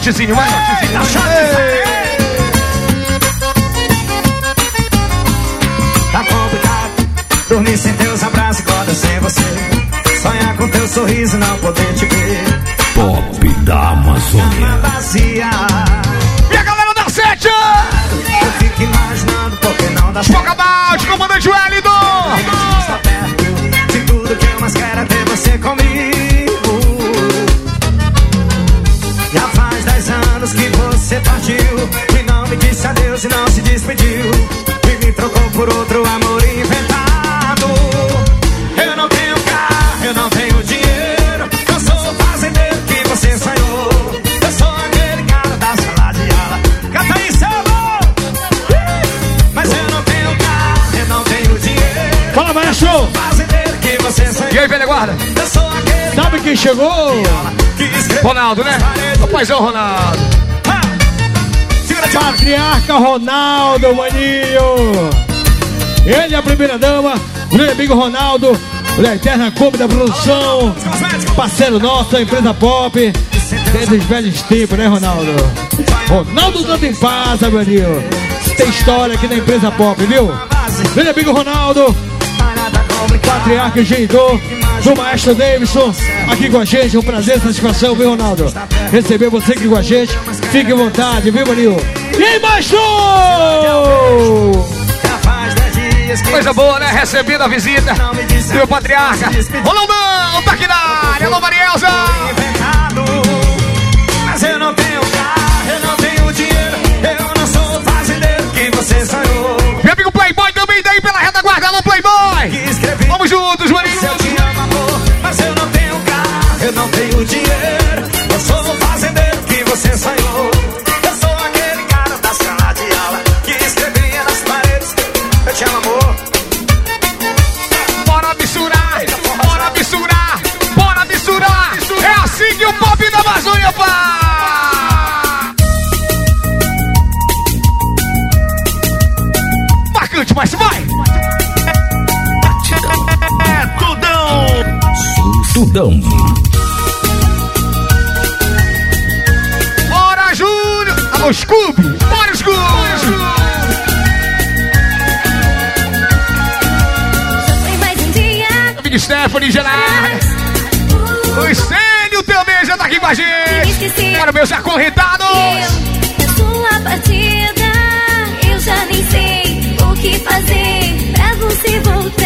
Shotzinho, vai, shotzinho. Tá complicado Dormir sem teus abraços e corda sem você Sonhar com teu sorriso e não poder te ver Pop da Amazônia. Vazia E a galera da sete. Eu fico imaginando porque não dá Foca balde, comandante Wellington. Disse adeus e não se despediu. E me trocou por outro amor inventado. Eu não tenho carro, eu não tenho dinheiro. Eu sou o fazendeiro que você sonhou. Eu sou aquele cara da sala de aula. Canta aí, seu amor. Mas eu não tenho carro, eu não tenho dinheiro. Fala, maestro. Fazendeiro que você sonhou. E aí, velha guarda? Eu sou aquele Sabe quem chegou? que. Ronaldo, né? O paizão Ronaldo. Patriarca Ronaldo, maninho. Ele é a primeira dama, meu amigo Ronaldo, da Eterna Clube da Produção, parceiro nosso empresa Pop, desde os velhos tempos, né, Ronaldo? Ronaldo dando em paz, amigo. Tem história aqui na empresa Pop, viu? Meu amigo Ronaldo, Patriarca Genidor, do Maestro Davidson, aqui com a gente, um prazer, satisfação, viu, Ronaldo? Receber você aqui com a gente, fique à vontade, viu, Maninho? Aí, Maestro! Coisa boa, né? Recebendo a visita do meu patriarca. Ronaldão, tá aqui na área. Alô, Marielza. Tudão. Bora, Júnior. Alô, Scooby. Bora, Scooby. Foi mais um dia. Amigo Stephanie Gerard. O Estênio também já tá aqui com a gente. Bora, meus acorrentados. Eu, na sua partida, eu já nem sei o que fazer pra você voltar.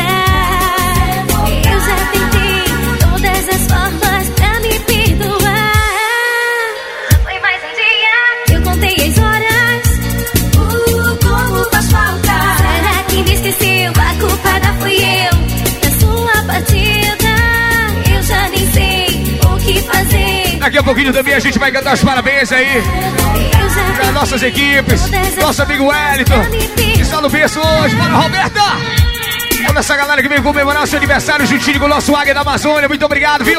Daqui a pouquinho também a gente vai cantar os parabéns aí para nossas equipes, nosso amigo Wellington, que está no berço hoje, Bora, Roberta! Toda essa galera que veio comemorar seu aniversário juntinho com o nosso Águia da Amazônia, muito obrigado, viu?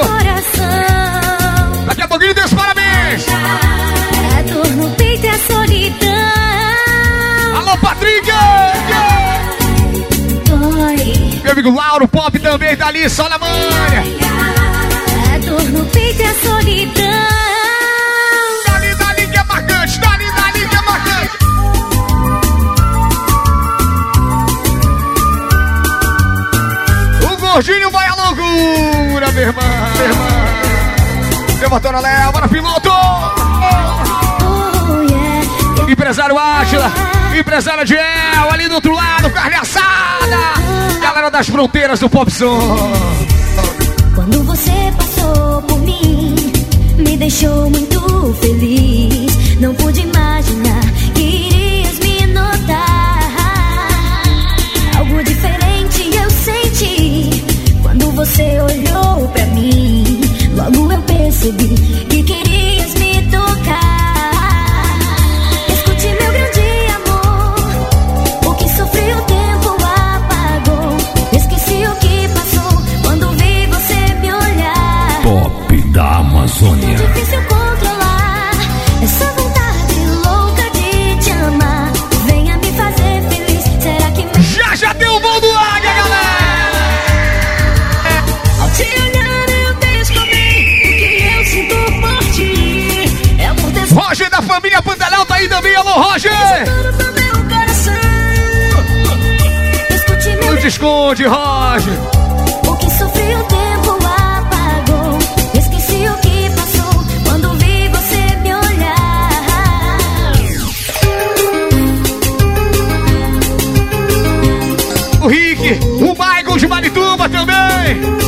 Daqui a pouquinho os parabéns! A dor no peito solidão. Alô, Patrick! Meu amigo Lauro Pop também tá ali, só na manha! Dor no peito é solidão. Dali, dali que é marcante, dali, dali que é marcante! O gordinho vai à loucura, meu irmão! Meu irmão! Levantando bora piloto! Empresário Átila, empresário Diel, ali do outro lado, carne assada! Galera das fronteiras do Pop Som! Quando você passou por mim, me deixou muito feliz. Não pude imaginar que irias me notar. Algo diferente eu senti quando você olhou pra mim. Logo eu percebi que querias Amazônia. Difícil controlar essa vontade louca de te amar. Venha me fazer feliz. Será que me... Já já deu o voo do Águia, galera! Ao te olhar eu descobri o que eu sinto por ti. É desse Roger da família Pantanal tá aí também, alô Roger! Não te esconde, Roger! O que sofri tempo também!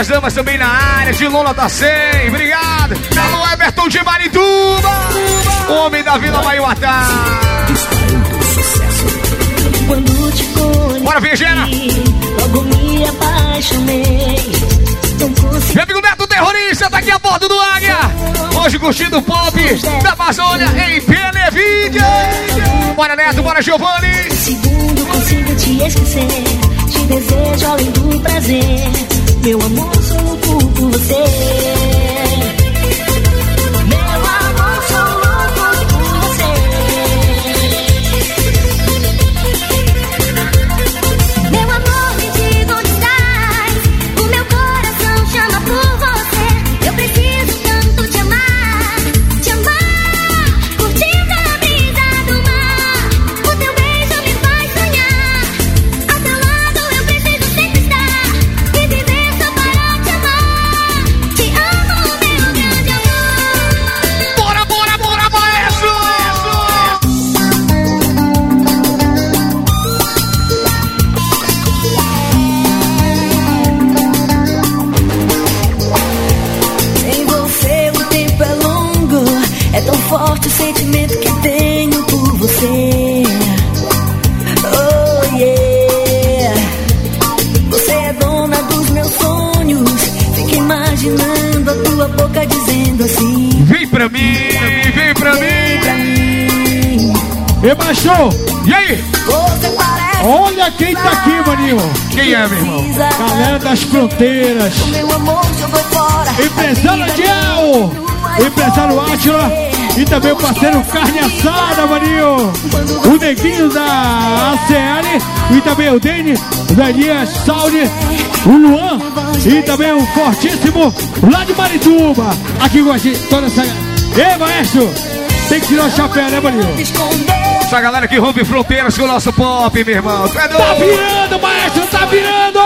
As damas também na área. De Lola tá 100. Obrigado. Alô, Everton de Marituba. Homem da Vila Maiuatá. Bora, Virgena. logo me apaixonei. Meu amigo Neto Terrorista tá aqui a bordo do Águia. Hoje curtindo o pop da Amazônia em Benevídia. Bora, Neto. Bora, Giovanni. segundo consigo te esquecer. Te desejo além do prazer. Meu amor, sou louco por você. Baixou! E aí? Olha quem tá aqui, maninho! Quem é, meu irmão? Galera das fronteiras! Empresário Adiel! Empresário Átila! E também o parceiro Carne Assada, maninho! O neguinho da ACL e também o Dene, o Daniel Saudi, o Luan e também o fortíssimo lá de Marituba! Aqui com a gente, toda essa. Ei, maestro! Tem que tirar o chapéu, né, maninho? Essa galera que rompe fronteiras com o nosso pop, meu irmão. É Tá virando, maestro, tá virando!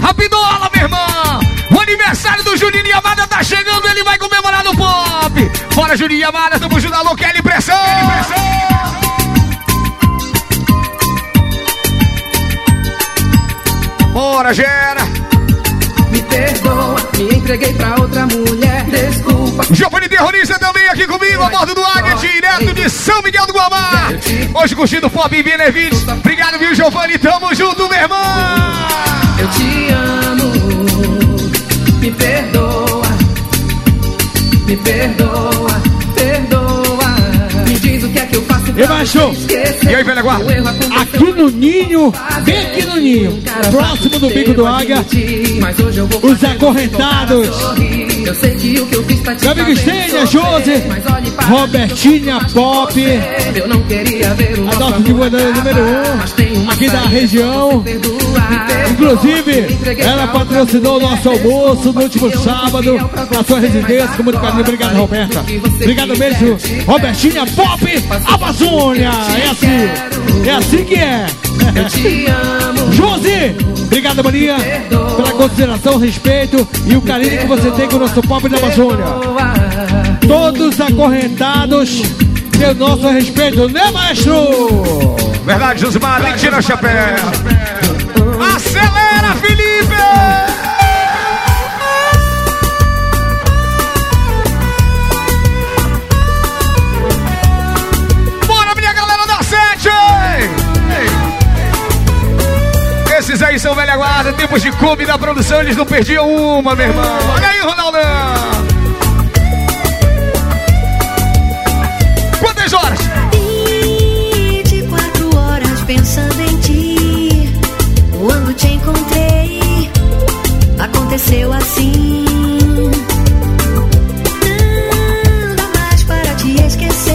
Rapidola, meu irmão! O aniversário do Juninho Yamada tá chegando, ele vai comemorar no pop! Bora, Juninho Yamada, tamo junto, alô, Kelly Pressão! Bora, Gera! Me perdoa, entreguei pra outra mulher. Desculpa. Giovanni Terrorista também aqui comigo, a bordo do Águia, direto de São Miguel do Guamá. Hoje curtindo o Pop em Benevides. Obrigado, viu, Giovanni? Tamo junto, meu irmão! Eu te amo. Me perdoa. Me perdoa. Perdoa. Faço E aí, velha guarda? Aqui no Ninho, bem aqui no Ninho, próximo do Bico do Águia, os acorrentados. Eu sei que o que eu fiz te Meu amigo Stênia, Josi, Robertinha Pop, Eu não queria ver o a nossa divulgadora número 1 um, aqui da região. Inclusive, ela patrocinou o nosso almoço no último sábado na sua residência. Com muito carinho. Obrigado, Roberta. Obrigado mesmo, Robertinha Pop Amazônia. É assim, é assim que é. Josi, obrigado, Maria, pela consideração, respeito e o carinho que você tem com o nosso pop da Amazônia. Todos acorrentados, tem o nosso respeito, né, maestro? Verdade, Josimar, tirar o chapéu. Acelera, Felipe! eles aí são velha guarda, tempos de clube da produção, eles não perdiam uma, meu irmão. Olha aí, Ronaldão! Quantas horas? 24 horas pensando em ti. Quando te encontrei, aconteceu assim. Nada mais para te esquecer.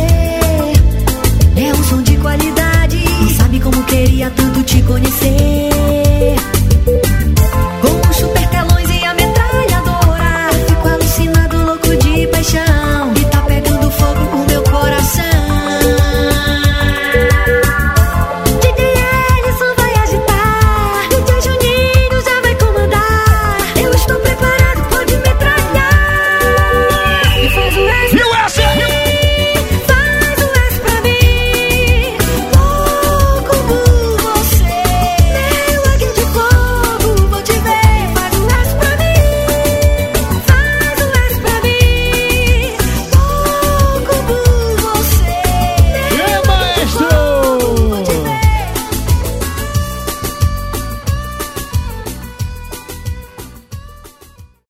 É um som de qualidade. Sabe como queria tanto te conhecer.